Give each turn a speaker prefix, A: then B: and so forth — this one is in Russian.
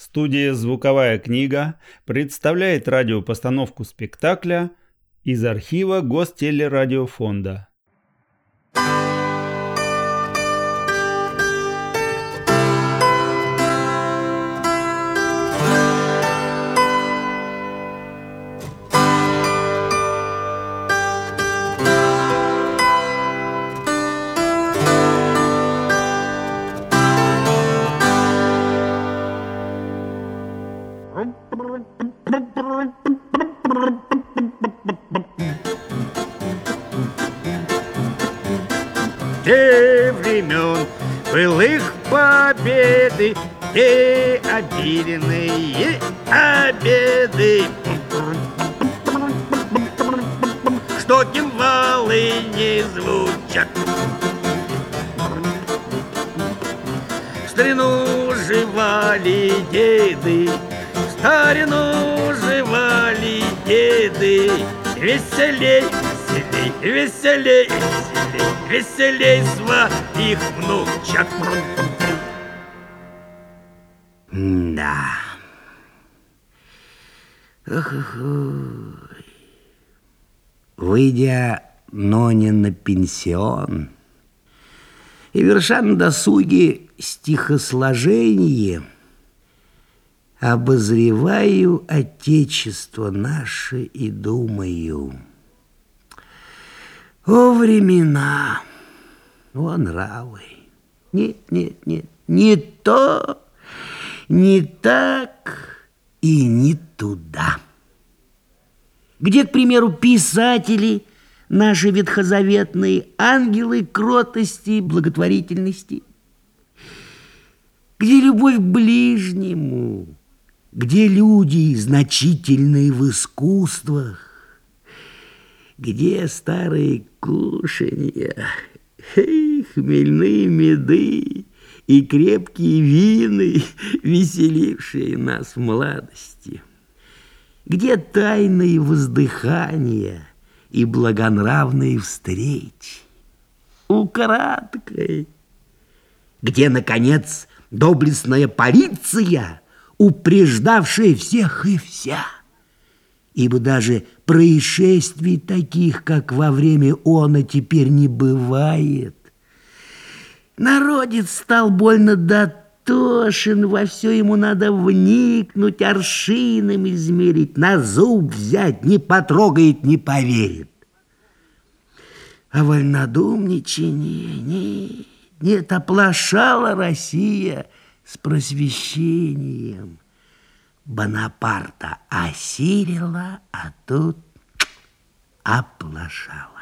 A: Студия «Звуковая книга» представляет радиопостановку спектакля из архива Гостелерадиофонда.
B: Те времен былых победы, те обильные обеды, что кимвалы не звучат. Старину жевали деды, старину жевали деды, веселей, веселей, веселей, веселей, веселей своих внучат.
C: Да. ох ох ой. Выйдя, но не на пенсион, и верша на досуге стихосложение, обозреваю Отечество наше и думаю, о времена, о нравы, нет, нет, нет, не то, не так и не туда. Где, к примеру, писатели, наши ветхозаветные ангелы кротости и благотворительности? Где любовь к ближнему? Где люди, значительные в искусствах? Где старые кушанья, хмельные меды и крепкие вины, веселившие нас в молодости? Где тайные воздыхания и благонравные встречи? Украдкой. Где, наконец, доблестная полиция, упреждавшая всех и вся? Ибо даже происшествий таких, как во время она, теперь не бывает. Народец стал больно дотошен, во все ему надо вникнуть, аршином измерить, на зуб взять, не потрогает, не поверит. А вольнодумничание, нет, нет, оплошала Россия с просвещением. Бонапарта осирила, а тут оплошала.